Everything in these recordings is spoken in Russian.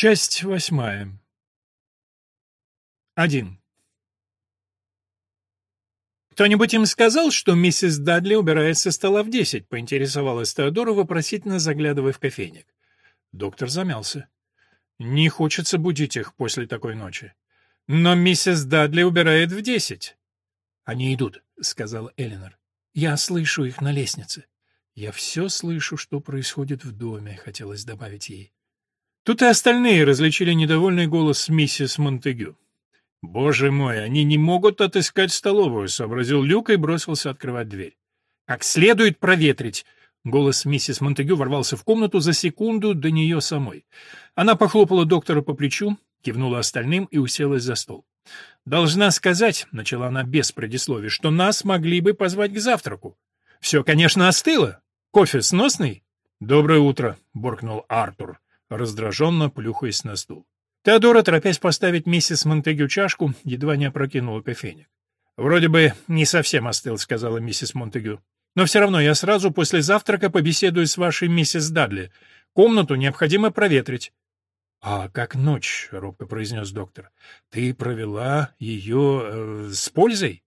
Часть восьмая. Один. «Кто-нибудь им сказал, что миссис Дадли убирает со стола в десять?» — поинтересовалась Теодора, вопросительно заглядывая в кофейник. Доктор замялся. «Не хочется будить их после такой ночи. Но миссис Дадли убирает в десять». «Они идут», — сказала Элинор. «Я слышу их на лестнице». «Я все слышу, что происходит в доме», — хотелось добавить ей. Тут и остальные различили недовольный голос миссис Монтегю. «Боже мой, они не могут отыскать столовую», — сообразил Люк и бросился открывать дверь. «Как следует проветрить!» Голос миссис Монтегю ворвался в комнату за секунду до нее самой. Она похлопала доктора по плечу, кивнула остальным и уселась за стол. «Должна сказать», — начала она без предисловий, — «что нас могли бы позвать к завтраку. Все, конечно, остыло. Кофе сносный?» «Доброе утро», — буркнул Артур раздраженно плюхаясь на стул. Теодора, торопясь поставить миссис Монтегю чашку, едва не опрокинула кофейник. «Вроде бы не совсем остыл», — сказала миссис Монтегю. «Но все равно я сразу после завтрака побеседую с вашей миссис Дадли. Комнату необходимо проветрить». «А как ночь?» — робко произнес доктор. «Ты провела ее э, с пользой?»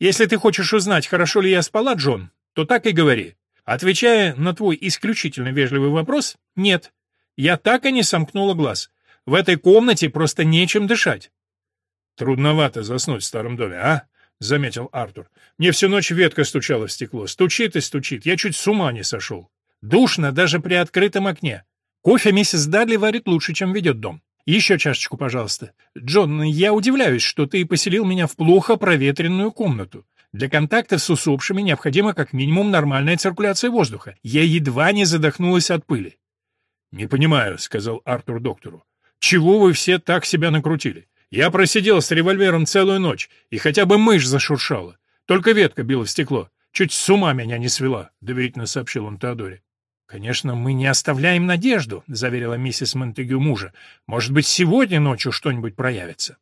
«Если ты хочешь узнать, хорошо ли я спала, Джон, то так и говори. Отвечая на твой исключительно вежливый вопрос, нет. Я так и не сомкнула глаз. В этой комнате просто нечем дышать. Трудновато заснуть в старом доме, а? заметил Артур. Мне всю ночь ветка стучала в стекло. Стучит и стучит. Я чуть с ума не сошел. Душно даже при открытом окне. Кофе миссис Дадли варит лучше, чем ведет дом. Еще чашечку, пожалуйста. Джон, я удивляюсь, что ты поселил меня в плохо проветренную комнату. Для контакта с усопшими необходима как минимум нормальная циркуляция воздуха. Я едва не задохнулась от пыли. «Не понимаю», — сказал Артур доктору. «Чего вы все так себя накрутили? Я просидел с револьвером целую ночь, и хотя бы мышь зашуршала. Только ветка била в стекло. Чуть с ума меня не свела», — доверительно сообщил он Теодоре. «Конечно, мы не оставляем надежду», — заверила миссис Монтегю мужа. «Может быть, сегодня ночью что-нибудь проявится».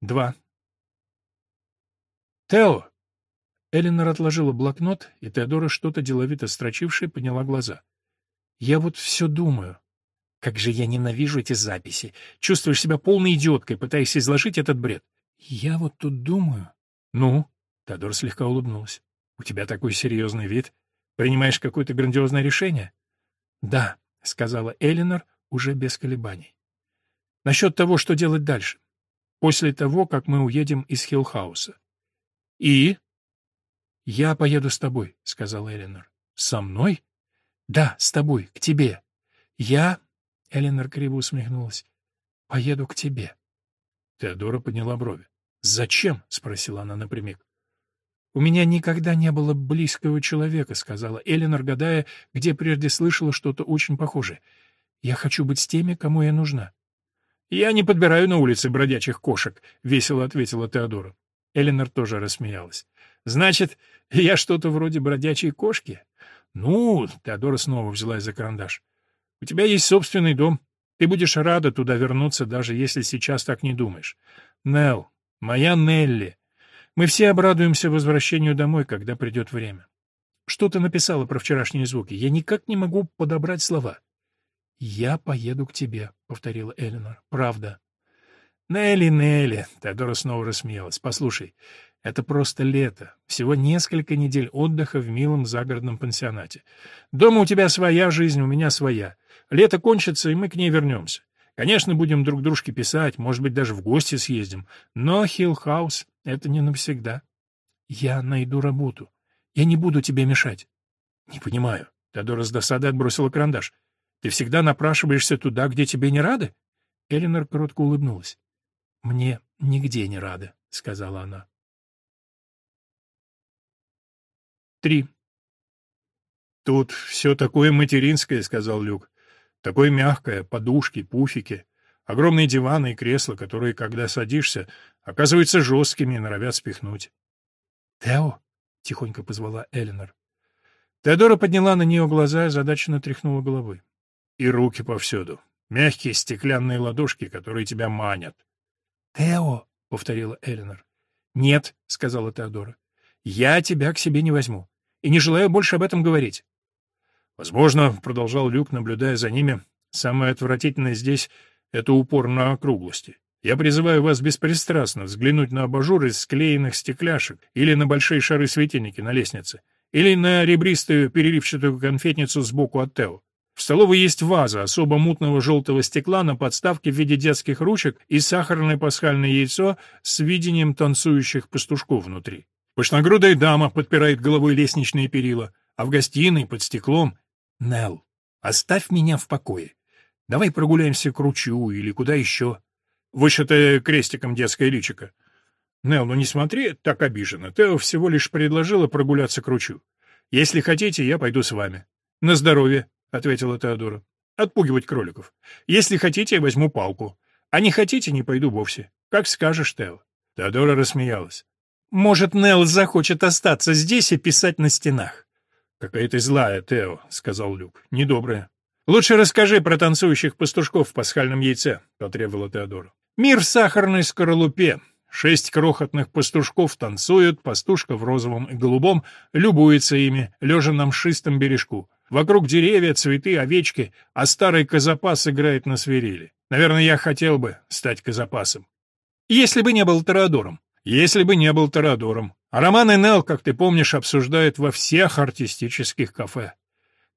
Два. «Тео!» Эленор отложила блокнот, и Теодора, что-то деловито строчившая, подняла глаза. Я вот все думаю. Как же я ненавижу эти записи. Чувствуешь себя полной идиоткой, пытаясь изложить этот бред. Я вот тут думаю. Ну? Тодор слегка улыбнулась. У тебя такой серьезный вид. Принимаешь какое-то грандиозное решение? Да, сказала Элинор уже без колебаний. Насчет того, что делать дальше. После того, как мы уедем из Хиллхауса. И? Я поеду с тобой, сказала Элинор. Со мной? Да, с тобой, к тебе. Я, Эленор криво усмехнулась, поеду к тебе. Теодора подняла брови. Зачем? спросила она напрямик. У меня никогда не было близкого человека, сказала Эленор, гадая, где прежде слышала что-то очень похожее. Я хочу быть с теми, кому я нужна. Я не подбираю на улице бродячих кошек, весело ответила Теодора. Эленор тоже рассмеялась. Значит, я что-то вроде бродячей кошки? «Ну...» — Теодора снова взялась за карандаш. «У тебя есть собственный дом. Ты будешь рада туда вернуться, даже если сейчас так не думаешь. Нелл, моя Нелли. Мы все обрадуемся возвращению домой, когда придет время. Что ты написала про вчерашние звуки? Я никак не могу подобрать слова». «Я поеду к тебе», — повторила Эленор. «Правда». «Нелли, Нелли!» — Теодора снова рассмеялась. «Послушай, это просто лето. Всего несколько недель отдыха в милом загородном пансионате. Дома у тебя своя жизнь, у меня своя. Лето кончится, и мы к ней вернемся. Конечно, будем друг дружке писать, может быть, даже в гости съездим. Но Хиллхаус — это не навсегда. Я найду работу. Я не буду тебе мешать. Не понимаю. Теодора с досадой отбросила карандаш. Ты всегда напрашиваешься туда, где тебе не рады? Эленор коротко улыбнулась. Мне нигде не рады, сказала она. Три. «Тут все такое материнское», — сказал Люк. «Такое мягкое, подушки, пуфики, огромные диваны и кресла, которые, когда садишься, оказываются жесткими и норовят спихнуть». «Тео?» — тихонько позвала Эленор. Теодора подняла на нее глаза и задачно тряхнула головой. «И руки повсюду. Мягкие стеклянные ладошки, которые тебя манят». «Тео!» — повторила Эленор. «Нет», — сказала Теодора. «Я тебя к себе не возьму и не желаю больше об этом говорить. Возможно, продолжал Люк, наблюдая за ними, Самое отвратительное здесь — это упор на округлости. Я призываю вас беспристрастно взглянуть на абажур из склеенных стекляшек или на большие шары-светильники на лестнице, или на ребристую переливчатую конфетницу сбоку от Тео. В столовой есть ваза особо мутного желтого стекла на подставке в виде детских ручек и сахарное пасхальное яйцо с видением танцующих пастушков внутри. Пышногрудая дама подпирает головой лестничные перила, а в гостиной под стеклом Нел, оставь меня в покое. Давай прогуляемся к ручью или куда еще вышитое крестиком детское личико. Нел, ну не смотри так обиженно. Тео всего лишь предложила прогуляться к ручью. Если хотите, я пойду с вами. На здоровье, ответила Теодора. Отпугивать кроликов. Если хотите, я возьму палку. А не хотите, не пойду вовсе. Как скажешь, Тео. Теодора рассмеялась. Может, Нел захочет остаться здесь и писать на стенах. Какая ты злая, Тео, сказал Люк. Недобрая. Лучше расскажи про танцующих пастушков в пасхальном яйце, потребовала Теодора. Мир в сахарной скорлупе. Шесть крохотных пастушков танцуют, пастушка в розовом и голубом любуется ими, лежа на мшистом бережку. Вокруг деревья, цветы, овечки, а старый казапас играет на свирели. Наверное, я хотел бы стать казапасом. Если бы не был Торадором. Если бы не был Торадором. А Роман и Нелл, как ты помнишь, обсуждают во всех артистических кафе.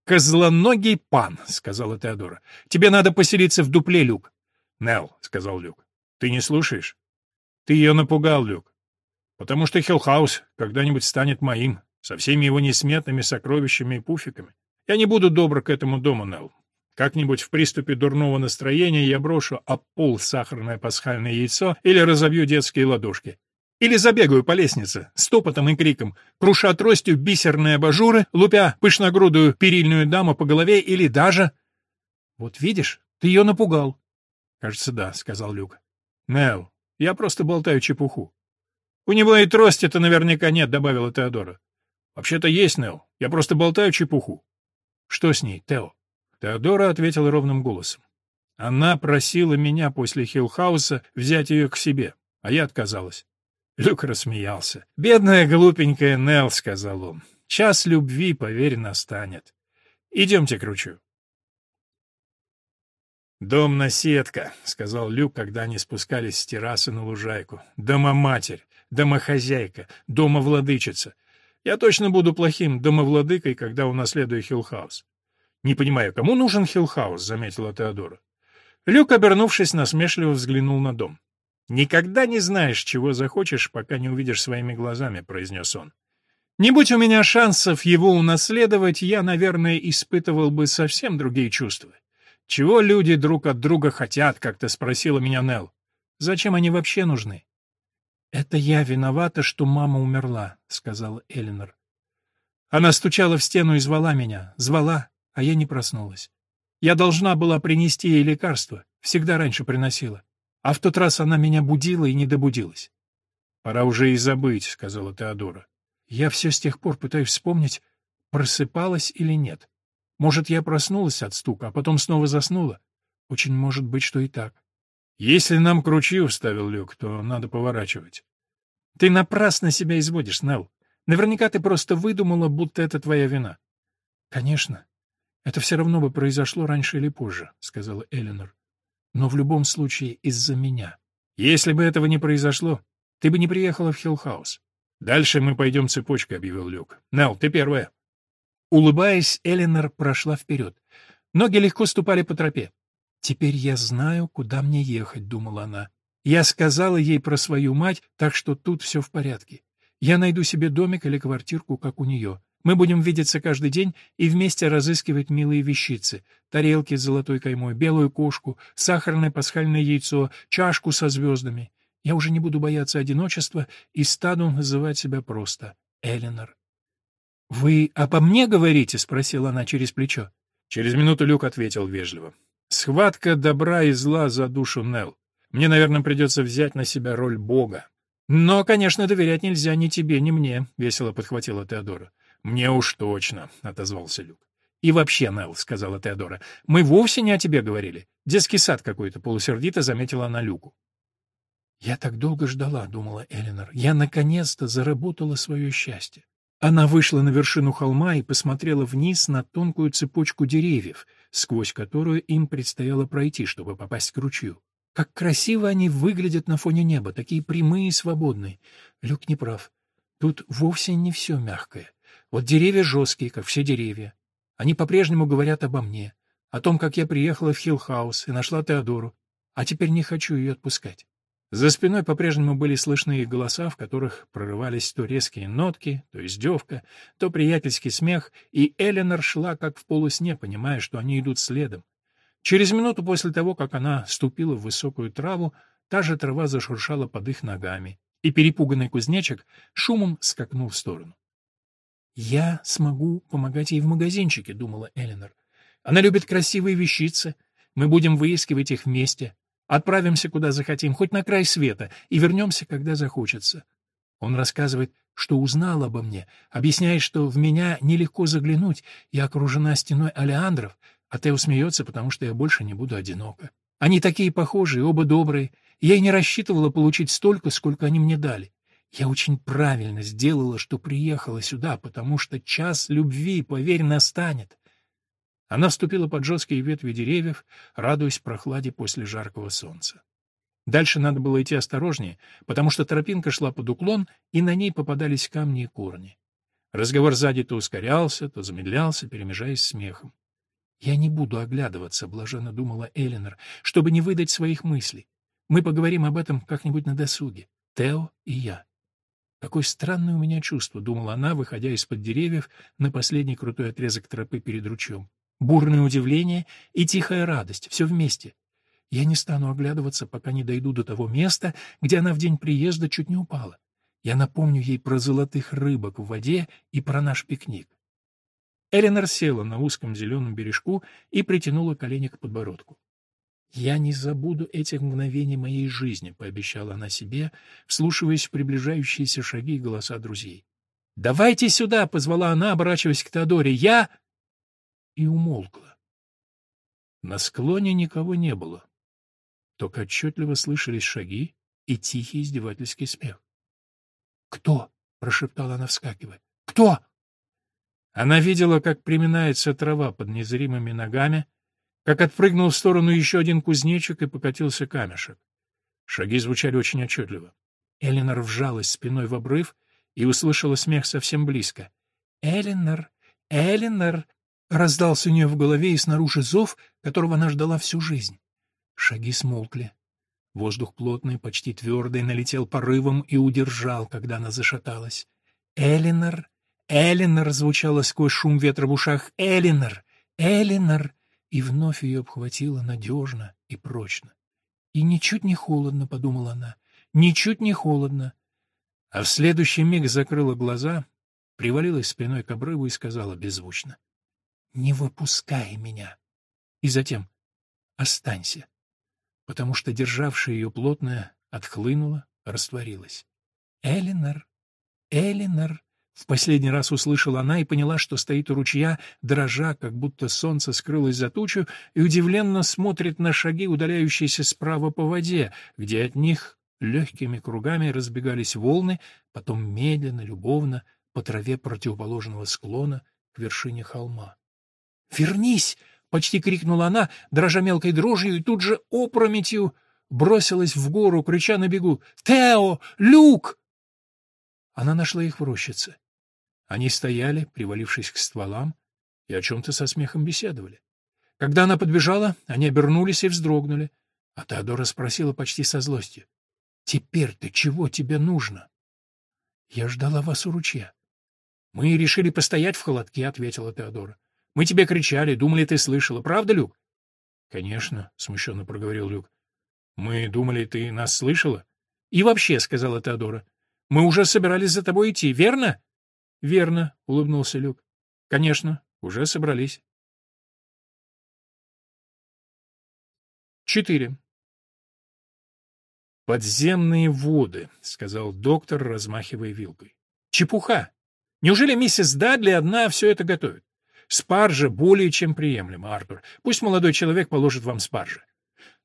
«Козлоногий пан», — сказала Теодора. «Тебе надо поселиться в дупле, Люк». «Нелл», — сказал Люк. Ты не слушаешь? Ты ее напугал, Люк. Потому что Хиллхаус когда-нибудь станет моим, со всеми его несметными сокровищами и пуфиками. Я не буду добр к этому дому, Нелл. Как-нибудь в приступе дурного настроения я брошу об пол сахарное пасхальное яйцо или разобью детские ладошки. Или забегаю по лестнице с топотом и криком, круша тростью бисерные абажуры, лупя пышногрудую перильную даму по голове или даже... — Вот видишь, ты ее напугал. — Кажется, да, — сказал Люк. Нел, я просто болтаю чепуху. У него и трости-то наверняка нет, добавила Теодора. Вообще-то есть, Нел. Я просто болтаю чепуху. Что с ней, Тео? Теодора ответила ровным голосом. Она просила меня после Хиллхауса взять ее к себе, а я отказалась. Люк рассмеялся. «Бедная глупенькая Нел», — сказал он. «Час любви, поверь, настанет. Идемте к ручью». «Дом-наседка», — сказал Люк, когда они спускались с террасы на лужайку. «Домоматерь, домохозяйка, домовладычица. Я точно буду плохим домовладыкой, когда унаследую Хиллхаус». «Не понимаю, кому нужен Хиллхаус?» — заметила Теодора. Люк, обернувшись, насмешливо взглянул на дом. «Никогда не знаешь, чего захочешь, пока не увидишь своими глазами», — произнес он. «Не будь у меня шансов его унаследовать, я, наверное, испытывал бы совсем другие чувства. «Чего люди друг от друга хотят?» — как-то спросила меня Нелл. «Зачем они вообще нужны?» «Это я виновата, что мама умерла», — сказала Элинор. Она стучала в стену и звала меня. Звала, а я не проснулась. Я должна была принести ей лекарство. Всегда раньше приносила. А в тот раз она меня будила и не добудилась. «Пора уже и забыть», — сказала Теодора. «Я все с тех пор пытаюсь вспомнить, просыпалась или нет. Может, я проснулась от стука, а потом снова заснула? Очень может быть, что и так. Если нам к ручью вставил люк, то надо поворачивать. Ты напрасно себя изводишь, Нелл. Наверняка ты просто выдумала, будто это твоя вина. Конечно. Это все равно бы произошло раньше или позже, сказала Эленор. Но в любом случае из-за меня. Если бы этого не произошло, ты бы не приехала в Хиллхаус. Дальше мы пойдем цепочкой, объявил Люк. Нелл, ты первая. Улыбаясь, Эленор прошла вперед. Ноги легко ступали по тропе. «Теперь я знаю, куда мне ехать», — думала она. «Я сказала ей про свою мать, так что тут все в порядке. Я найду себе домик или квартирку, как у нее. Мы будем видеться каждый день и вместе разыскивать милые вещицы. Тарелки с золотой каймой, белую кошку, сахарное пасхальное яйцо, чашку со звездами. Я уже не буду бояться одиночества и стану называть себя просто Эленор. «Вы обо мне говорите?» — спросила она через плечо. Через минуту Люк ответил вежливо. «Схватка добра и зла за душу Нел. Мне, наверное, придется взять на себя роль Бога». «Но, конечно, доверять нельзя ни тебе, ни мне», — весело подхватила Теодора. «Мне уж точно», — отозвался Люк. «И вообще, Нелл», — сказала Теодора, — «мы вовсе не о тебе говорили. Детский сад какой-то», — полусердито заметила она Люку. «Я так долго ждала», — думала Эленор. «Я наконец-то заработала свое счастье. Она вышла на вершину холма и посмотрела вниз на тонкую цепочку деревьев, сквозь которую им предстояло пройти, чтобы попасть к ручью. Как красиво они выглядят на фоне неба, такие прямые и свободные. Люк не прав. Тут вовсе не все мягкое. Вот деревья жесткие, как все деревья. Они по-прежнему говорят обо мне, о том, как я приехала в Хиллхаус и нашла Теодору, а теперь не хочу ее отпускать. За спиной по-прежнему были слышны их голоса, в которых прорывались то резкие нотки, то издевка, то приятельский смех, и Эленор шла как в полусне, понимая, что они идут следом. Через минуту после того, как она ступила в высокую траву, та же трава зашуршала под их ногами, и перепуганный кузнечик шумом скакнул в сторону. «Я смогу помогать ей в магазинчике», — думала Эленор. «Она любит красивые вещицы. Мы будем выискивать их вместе. Отправимся куда захотим, хоть на край света, и вернемся, когда захочется. Он рассказывает, что узнал обо мне, объясняет, что в меня нелегко заглянуть, я окружена стеной алиандров, а Тео смеется, потому что я больше не буду одинока. Они такие похожие, оба добрые, я и не рассчитывала получить столько, сколько они мне дали. Я очень правильно сделала, что приехала сюда, потому что час любви, поверь, настанет. Она вступила под жесткие ветви деревьев, радуясь прохладе после жаркого солнца. Дальше надо было идти осторожнее, потому что тропинка шла под уклон, и на ней попадались камни и корни. Разговор сзади то ускорялся, то замедлялся, перемежаясь смехом. «Я не буду оглядываться», — блаженно думала Эленор, «чтобы не выдать своих мыслей. Мы поговорим об этом как-нибудь на досуге. Тео и я». Какое странное у меня чувство, — думала она, выходя из-под деревьев на последний крутой отрезок тропы перед ручьем бурное удивление и тихая радость, все вместе. Я не стану оглядываться, пока не дойду до того места, где она в день приезда чуть не упала. Я напомню ей про золотых рыбок в воде и про наш пикник. Эленор села на узком зеленом бережку и притянула колени к подбородку. «Я не забуду этих мгновений моей жизни», — пообещала она себе, вслушиваясь в приближающиеся шаги и голоса друзей. «Давайте сюда!» — позвала она, оборачиваясь к Теодоре. «Я...» и умолкла. На склоне никого не было, только отчетливо слышались шаги и тихий издевательский смех. «Кто?» — прошептала она, вскакивая. «Кто?» Она видела, как приминается трава под незримыми ногами, как отпрыгнул в сторону еще один кузнечик и покатился камешек. Шаги звучали очень отчетливо. Эленор вжалась спиной в обрыв и услышала смех совсем близко. «Эленор! Эленор!» Раздался у нее в голове и снаружи зов, которого она ждала всю жизнь. Шаги смолкли. Воздух плотный, почти твердый, налетел порывом и удержал, когда она зашаталась. «Элинор! Элинор!» — звучало сквозь шум ветра в ушах. «Элинор! Элинор!» И вновь ее обхватило надежно и прочно. «И ничуть не холодно», — подумала она, — «ничуть не холодно». А в следующий миг закрыла глаза, привалилась спиной к обрыву и сказала беззвучно. Не выпускай меня. И затем останься, потому что державшая ее плотное отхлынула, растворилась. Элинор, Элинор, в последний раз услышала она и поняла, что стоит у ручья, дрожа, как будто солнце скрылось за тучу, и удивленно смотрит на шаги, удаляющиеся справа по воде, где от них легкими кругами разбегались волны, потом медленно, любовно, по траве противоположного склона к вершине холма. «Вернись!» — почти крикнула она, дрожа мелкой дрожью, и тут же опрометью бросилась в гору, крича на бегу «Тео! Люк!» Она нашла их в рощице. Они стояли, привалившись к стволам, и о чем-то со смехом беседовали. Когда она подбежала, они обернулись и вздрогнули, а Теодора спросила почти со злостью. «Теперь ты чего тебе нужно?» «Я ждала вас у ручья». «Мы решили постоять в холодке», — ответила Теодора. Мы тебе кричали, думали, ты слышала. Правда, Люк? — Конечно, — смущенно проговорил Люк. — Мы думали, ты нас слышала? — И вообще, — сказала Теодора, — мы уже собирались за тобой идти, верно? — Верно, — улыбнулся Люк. — Конечно, уже собрались. Четыре. «Подземные воды», — сказал доктор, размахивая вилкой. «Чепуха! Неужели миссис Дадли одна все это готовит? Спаржа более чем приемлема, Артур. Пусть молодой человек положит вам спаржи.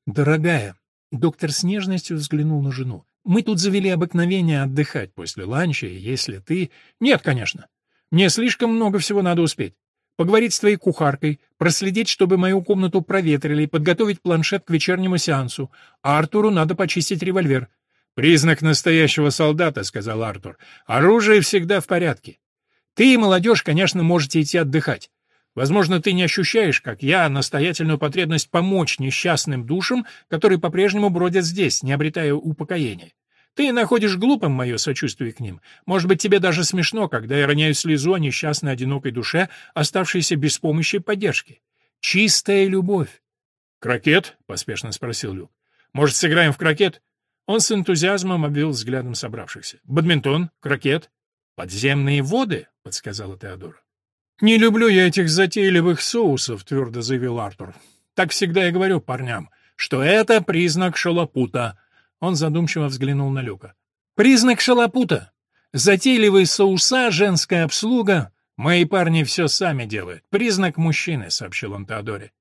Дорогая, доктор с нежностью взглянул на жену. Мы тут завели обыкновение отдыхать после ланча, и если ты... Нет, конечно. Мне слишком много всего надо успеть. поговорить с твоей кухаркой, проследить, чтобы мою комнату проветрили, подготовить планшет к вечернему сеансу. А Артуру надо почистить револьвер. «Признак настоящего солдата», — сказал Артур. «Оружие всегда в порядке. Ты и молодежь, конечно, можете идти отдыхать. Возможно, ты не ощущаешь, как я, настоятельную потребность помочь несчастным душам, которые по-прежнему бродят здесь, не обретая упокоения. Ты находишь глупым мое сочувствие к ним. Может быть, тебе даже смешно, когда я роняю слезу о несчастной одинокой душе, оставшейся без помощи и поддержки. Чистая любовь. «Крокет?» — поспешно спросил Люк. «Может, сыграем в крокет?» Он с энтузиазмом обвел взглядом собравшихся. «Бадминтон? Крокет?» «Подземные воды?» — подсказала Теодора. «Не люблю я этих затейливых соусов», — твердо заявил Артур. «Так всегда я говорю парням, что это признак шалопута. Он задумчиво взглянул на Люка. «Признак шалопута. Затейливые соуса, женская обслуга. Мои парни все сами делают. Признак мужчины», — сообщил он Теодоре.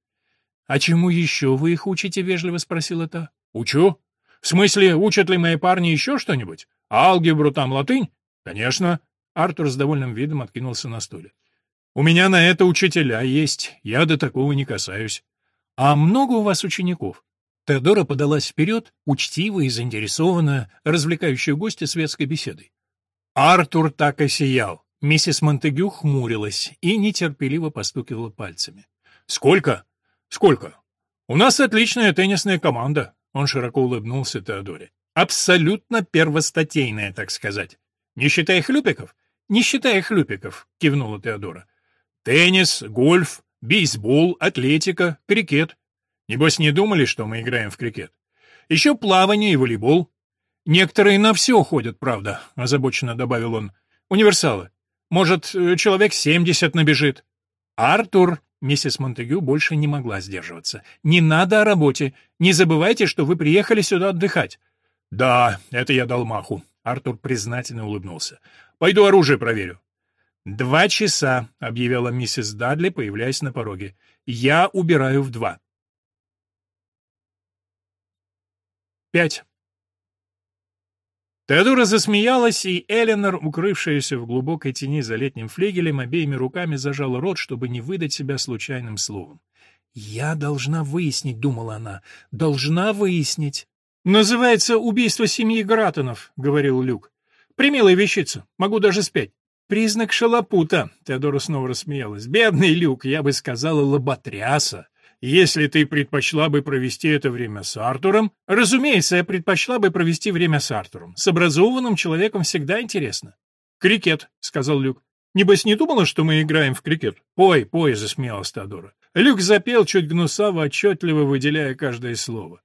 «А чему еще вы их учите?» — вежливо спросила та. «Учу? В смысле, учат ли мои парни еще что-нибудь? Алгебру там, латынь? Конечно». Артур с довольным видом откинулся на стуле. «У меня на это учителя есть. Я до такого не касаюсь». «А много у вас учеников?» Теодора подалась вперед, учтиво и заинтересованно, развлекающая гостя светской беседой. Артур так и сиял. Миссис Монтегю хмурилась и нетерпеливо постукивала пальцами. «Сколько? Сколько? У нас отличная теннисная команда!» Он широко улыбнулся Теодоре. «Абсолютно первостатейная, так сказать. Не считая хлюпиков?» «Не считая хлюпиков», — кивнула Теодора. «Теннис, гольф, бейсбол, атлетика, крикет. Небось, не думали, что мы играем в крикет? Еще плавание и волейбол. Некоторые на все ходят, правда, — озабоченно добавил он. Универсалы. Может, э, человек семьдесят набежит. Артур, миссис Монтегю больше не могла сдерживаться. Не надо о работе. Не забывайте, что вы приехали сюда отдыхать. Да, это я дал маху. Артур признательно улыбнулся. Пойду оружие проверю. «Два часа», — объявила миссис Дадли, появляясь на пороге. «Я убираю в два». Пять. Теодора засмеялась, и Эленор, укрывшаяся в глубокой тени за летним флегелем, обеими руками зажала рот, чтобы не выдать себя случайным словом. «Я должна выяснить», — думала она, — «должна выяснить». «Называется убийство семьи Гратонов», — говорил Люк. «Примилая вещица, могу даже спеть». «Признак шалопута», — Теодора снова рассмеялась. «Бедный Люк, я бы сказала, лоботряса». Если ты предпочла бы провести это время с Артуром, разумеется, я предпочла бы провести время с Артуром. С образованным человеком всегда интересно. Крикет, сказал Люк. Небось, не думала, что мы играем в крикет? Пой, пой, засмеялась Теодора. Люк запел чуть гнусаво, отчетливо выделяя каждое слово.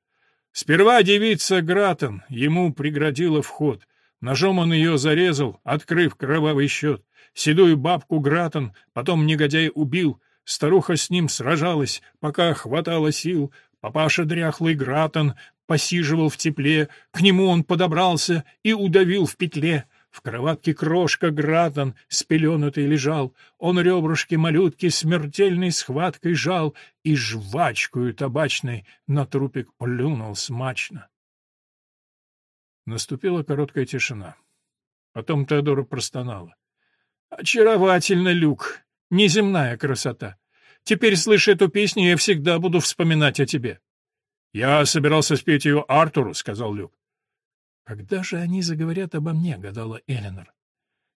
Сперва девица Гратон ему преградила вход. Ножом он ее зарезал, открыв кровавый счет. Седую бабку Гратон потом негодяй убил — Старуха с ним сражалась, пока хватало сил. Папаша дряхлый Гратон посиживал в тепле, к нему он подобрался и удавил в петле. В кроватке крошка Гратон спеленутый лежал, он ребрышки малютки смертельной схваткой жал и жвачкою табачной на трупик плюнул смачно. Наступила короткая тишина. Потом Теодора простонала. «Очаровательно, Люк! Неземная красота. Теперь, слыша эту песню, я всегда буду вспоминать о тебе. — Я собирался спеть ее Артуру, — сказал Люк. — Когда же они заговорят обо мне? — гадала Эленор.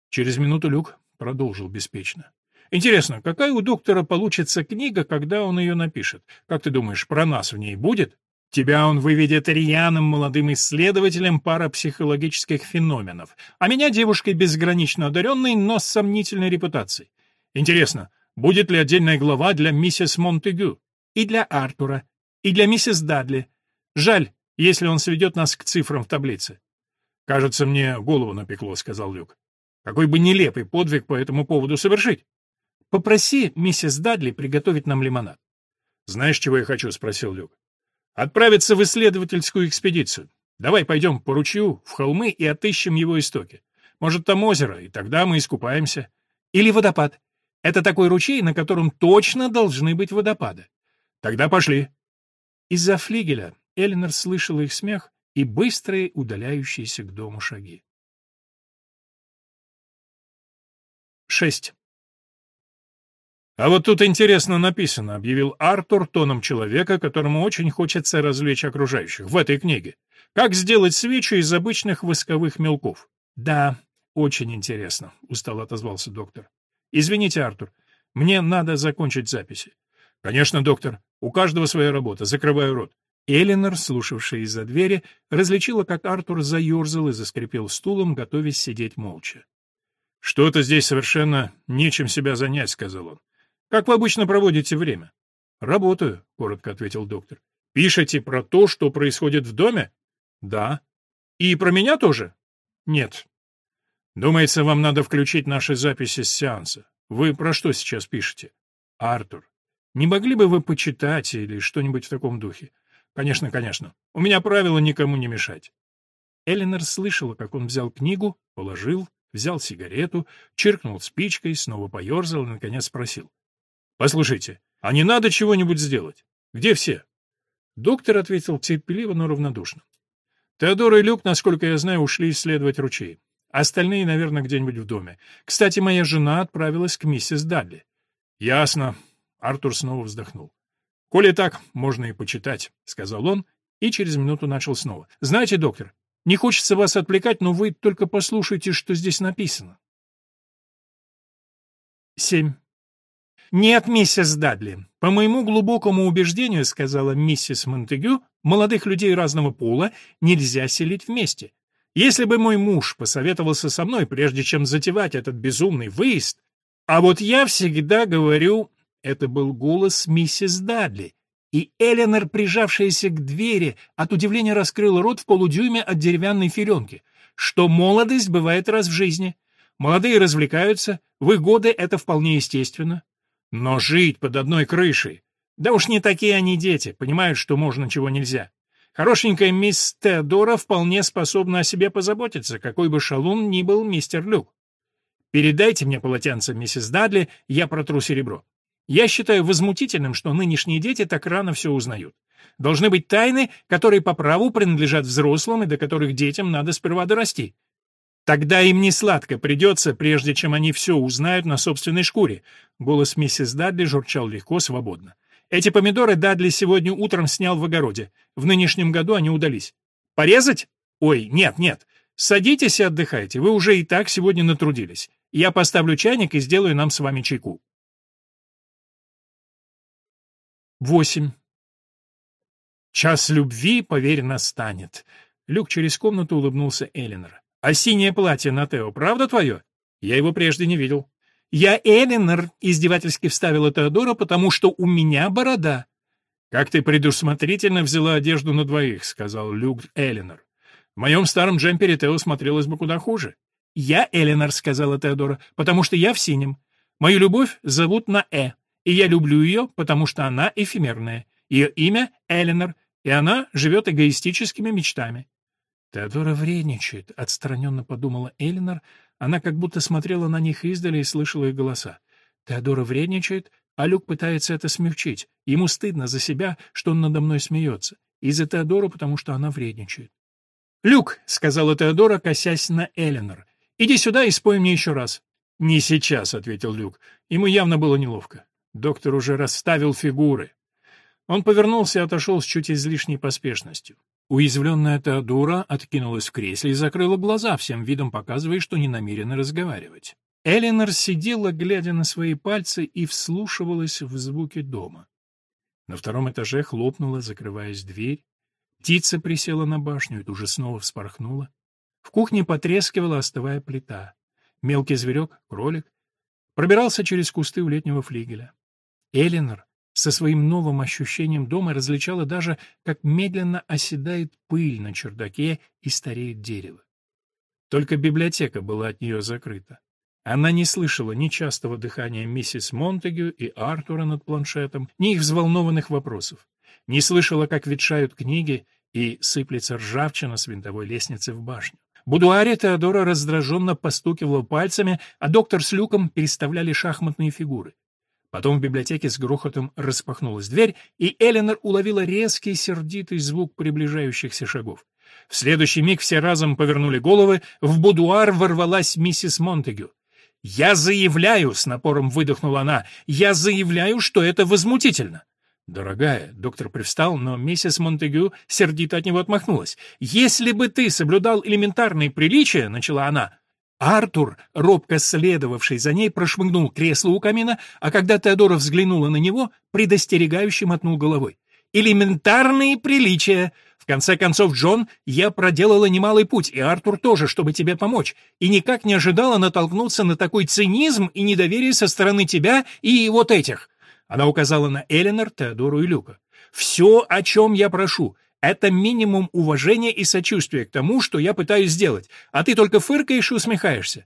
Через минуту Люк продолжил беспечно. — Интересно, какая у доктора получится книга, когда он ее напишет? Как ты думаешь, про нас в ней будет? Тебя он выведет рьяным молодым исследователем парапсихологических феноменов, а меня девушкой безгранично одаренной, но с сомнительной репутацией. Интересно, будет ли отдельная глава для миссис Монтегю? И для Артура, и для миссис Дадли. Жаль, если он сведет нас к цифрам в таблице. «Кажется, мне голову напекло», — сказал Люк. «Какой бы нелепый подвиг по этому поводу совершить?» «Попроси миссис Дадли приготовить нам лимонад». «Знаешь, чего я хочу?» — спросил Люк. «Отправиться в исследовательскую экспедицию. Давай пойдем по ручью, в холмы и отыщем его истоки. Может, там озеро, и тогда мы искупаемся. Или водопад. Это такой ручей, на котором точно должны быть водопады. Тогда пошли. Из-за флигеля Элинор слышала их смех и быстрые удаляющиеся к дому шаги. 6. «А вот тут интересно написано», — объявил Артур тоном человека, которому очень хочется развлечь окружающих, в этой книге. «Как сделать свечу из обычных восковых мелков?» «Да, очень интересно», — устало отозвался доктор. «Извините, Артур, мне надо закончить записи». «Конечно, доктор. У каждого своя работа. Закрываю рот». Эленор, слушавшая из-за двери, различила, как Артур заерзал и заскрипел стулом, готовясь сидеть молча. «Что-то здесь совершенно нечем себя занять», — сказал он. «Как вы обычно проводите время?» «Работаю», — коротко ответил доктор. «Пишете про то, что происходит в доме?» «Да». «И про меня тоже?» «Нет». «Думается, вам надо включить наши записи с сеанса. Вы про что сейчас пишете?» «Артур, не могли бы вы почитать или что-нибудь в таком духе?» «Конечно, конечно. У меня правило никому не мешать». Эленор слышала, как он взял книгу, положил, взял сигарету, чиркнул спичкой, снова поерзал и, наконец, спросил. «Послушайте, а не надо чего-нибудь сделать? Где все?» Доктор ответил терпеливо, но равнодушно. «Теодор и Люк, насколько я знаю, ушли исследовать ручей. Остальные, наверное, где-нибудь в доме. Кстати, моя жена отправилась к миссис Дадли». «Ясно». Артур снова вздохнул. «Коли так, можно и почитать», — сказал он, и через минуту начал снова. «Знаете, доктор, не хочется вас отвлекать, но вы только послушайте, что здесь написано». Семь. «Нет, миссис Дадли. По моему глубокому убеждению, — сказала миссис Монтегю, — молодых людей разного пола нельзя селить вместе. Если бы мой муж посоветовался со мной, прежде чем затевать этот безумный выезд, а вот я всегда говорю, это был голос миссис Дадли, и Эленор, прижавшаяся к двери, от удивления раскрыла рот в полудюйме от деревянной филенки, что молодость бывает раз в жизни. Молодые развлекаются, в их годы это вполне естественно. Но жить под одной крышей... Да уж не такие они дети, понимают, что можно, чего нельзя. Хорошенькая мисс Теодора вполне способна о себе позаботиться, какой бы шалун ни был мистер Люк. Передайте мне полотенце, миссис Дадли, я протру серебро. Я считаю возмутительным, что нынешние дети так рано все узнают. Должны быть тайны, которые по праву принадлежат взрослым и до которых детям надо сперва дорасти. Тогда им не сладко придется, прежде чем они все узнают на собственной шкуре. Голос миссис Дадли журчал легко, свободно. Эти помидоры Дадли сегодня утром снял в огороде. В нынешнем году они удались. Порезать? Ой, нет, нет. Садитесь и отдыхайте. Вы уже и так сегодня натрудились. Я поставлю чайник и сделаю нам с вами чайку. Восемь. Час любви, поверь, настанет. Люк через комнату улыбнулся Элинор. А синее платье на Тео, правда твое? Я его прежде не видел. Я Элинор, издевательски вставила Теодора, потому что у меня борода. Как ты предусмотрительно взяла одежду на двоих, сказал Люк Элинор. В моем старом джемпере Тео смотрелось бы куда хуже. Я Элинор, сказала Теодора, потому что я в синем. Мою любовь зовут на Э. И я люблю ее, потому что она эфемерная. Ее имя — Эленор, и она живет эгоистическими мечтами. Теодора вредничает, — отстраненно подумала Эленор. Она как будто смотрела на них издали и слышала их голоса. Теодора вредничает, а Люк пытается это смягчить. Ему стыдно за себя, что он надо мной смеется. И за Теодору, потому что она вредничает. «Люк», — сказала Теодора, косясь на Эленор, — «иди сюда и спой мне еще раз». «Не сейчас», — ответил Люк. Ему явно было неловко. Доктор уже расставил фигуры. Он повернулся и отошел с чуть излишней поспешностью. Уязвленная Теодора откинулась в кресле и закрыла глаза, всем видом показывая, что не намерена разговаривать. Эленор сидела, глядя на свои пальцы, и вслушивалась в звуки дома. На втором этаже хлопнула, закрываясь дверь. Птица присела на башню и тут же снова вспорхнула. В кухне потрескивала, остывая плита. Мелкий зверек, кролик, пробирался через кусты у летнего флигеля. Эленор со своим новым ощущением дома различала даже, как медленно оседает пыль на чердаке и стареет дерево. Только библиотека была от нее закрыта. Она не слышала ни частого дыхания миссис Монтегю и Артура над планшетом, ни их взволнованных вопросов. Не слышала, как ветшают книги и сыплется ржавчина с винтовой лестницы в башню. Будуаре Теодора раздраженно постукивала пальцами, а доктор с Люком переставляли шахматные фигуры. Потом в библиотеке с грохотом распахнулась дверь, и Эленор уловила резкий сердитый звук приближающихся шагов. В следующий миг все разом повернули головы, в будуар ворвалась миссис Монтегю. «Я заявляю», — с напором выдохнула она, — «я заявляю, что это возмутительно». «Дорогая», — доктор привстал, но миссис Монтегю сердито от него отмахнулась. «Если бы ты соблюдал элементарные приличия», — начала она. Артур, робко следовавший за ней, прошмыгнул к креслу у камина, а когда Теодора взглянула на него, предостерегающе мотнул головой. «Элементарные приличия! В конце концов, Джон, я проделала немалый путь, и Артур тоже, чтобы тебе помочь, и никак не ожидала натолкнуться на такой цинизм и недоверие со стороны тебя и вот этих». Она указала на Эленор, Теодору и Люка. «Все, о чем я прошу, это минимум уважения и сочувствия к тому, что я пытаюсь сделать, а ты только фыркаешь и усмехаешься».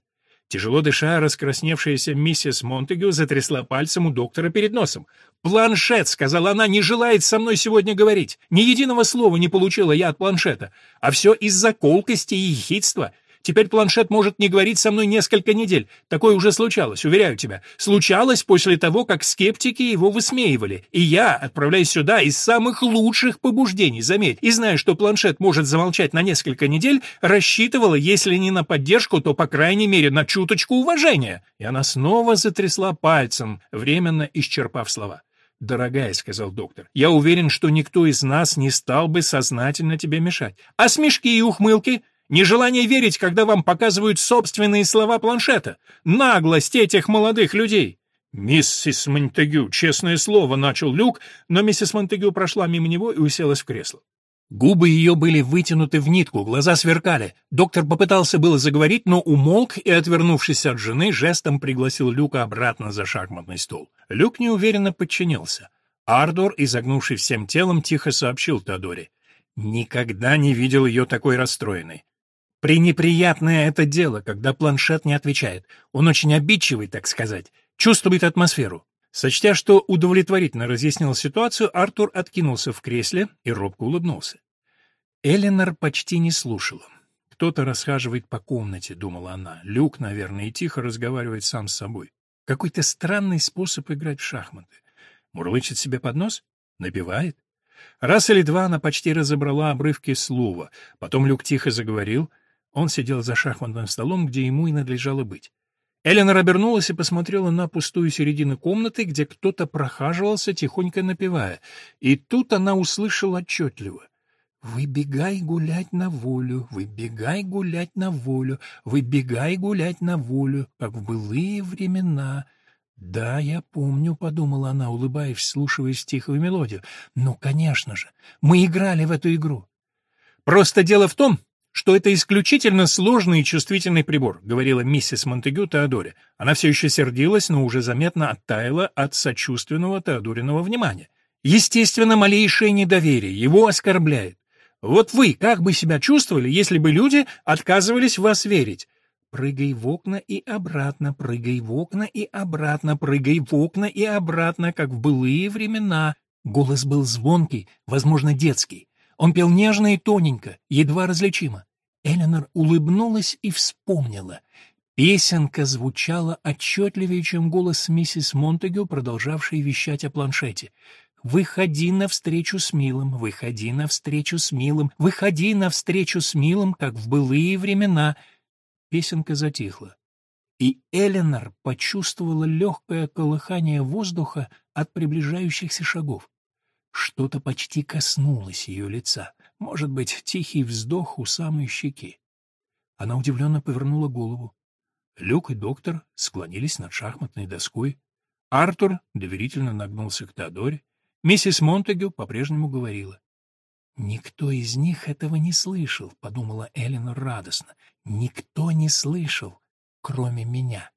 Тяжело дыша, раскрасневшаяся миссис Монтегю затрясла пальцем у доктора перед носом. «Планшет», — сказала она, — «не желает со мной сегодня говорить. Ни единого слова не получила я от планшета. А все из-за колкости и ехидства. Теперь планшет может не говорить со мной несколько недель. Такое уже случалось, уверяю тебя. Случалось после того, как скептики его высмеивали. И я, отправляясь сюда из самых лучших побуждений, заметь, и зная, что планшет может замолчать на несколько недель, рассчитывала, если не на поддержку, то, по крайней мере, на чуточку уважения. И она снова затрясла пальцем, временно исчерпав слова. «Дорогая», — сказал доктор, — «я уверен, что никто из нас не стал бы сознательно тебе мешать. А смешки и ухмылки? Нежелание верить, когда вам показывают собственные слова планшета. Наглость этих молодых людей. «Миссис Монтегю, честное слово», — начал Люк, но миссис Монтегю прошла мимо него и уселась в кресло. Губы ее были вытянуты в нитку, глаза сверкали. Доктор попытался было заговорить, но умолк и, отвернувшись от жены, жестом пригласил Люка обратно за шахматный стол. Люк неуверенно подчинился. Ардор, изогнувший всем телом, тихо сообщил Теодоре. «Никогда не видел ее такой расстроенной. Пренеприятное это дело, когда планшет не отвечает. Он очень обидчивый, так сказать, чувствует атмосферу. Сочтя, что удовлетворительно разъяснил ситуацию, Артур откинулся в кресле и робко улыбнулся. Эленор почти не слушала. Кто-то расхаживает по комнате, думала она. Люк, наверное, и тихо разговаривает сам с собой. Какой-то странный способ играть в шахматы. Мурлычет себе под нос? Напевает? Раз или два она почти разобрала обрывки слова. Потом Люк тихо заговорил, он сидел за шахматным столом, где ему и надлежало быть. Эленор обернулась и посмотрела на пустую середину комнаты, где кто-то прохаживался, тихонько напевая. И тут она услышала отчетливо. «Выбегай гулять на волю, выбегай гулять на волю, выбегай гулять на волю, как в былые времена». «Да, я помню», — подумала она, улыбаясь, вслушиваясь в тихую мелодию. «Ну, конечно же, мы играли в эту игру». «Просто дело в том, что это исключительно сложный и чувствительный прибор», — говорила миссис Монтегю Теодоре. Она все еще сердилась, но уже заметно оттаяла от сочувственного Теодориного внимания. Естественно, малейшее недоверие его оскорбляет. Вот вы как бы себя чувствовали, если бы люди отказывались в вас верить? Прыгай в окна и обратно, прыгай в окна и обратно, прыгай в окна и обратно, как в былые времена. Голос был звонкий, возможно, детский. Он пел нежно и тоненько, едва различимо. Эленор улыбнулась и вспомнила. Песенка звучала отчетливее, чем голос миссис Монтегю, продолжавшей вещать о планшете. «Выходи навстречу с милым, выходи навстречу с милым, выходи навстречу с милым, как в былые времена». Песенка затихла. И Эленор почувствовала легкое колыхание воздуха от приближающихся шагов. Что-то почти коснулось ее лица, может быть, тихий вздох у самой щеки. Она удивленно повернула голову. Люк и доктор склонились над шахматной доской. Артур доверительно нагнулся к Теодоре. Миссис Монтегю по-прежнему говорила. «Никто из них этого не слышал», — подумала Эленор радостно. «Никто не слышал, кроме меня».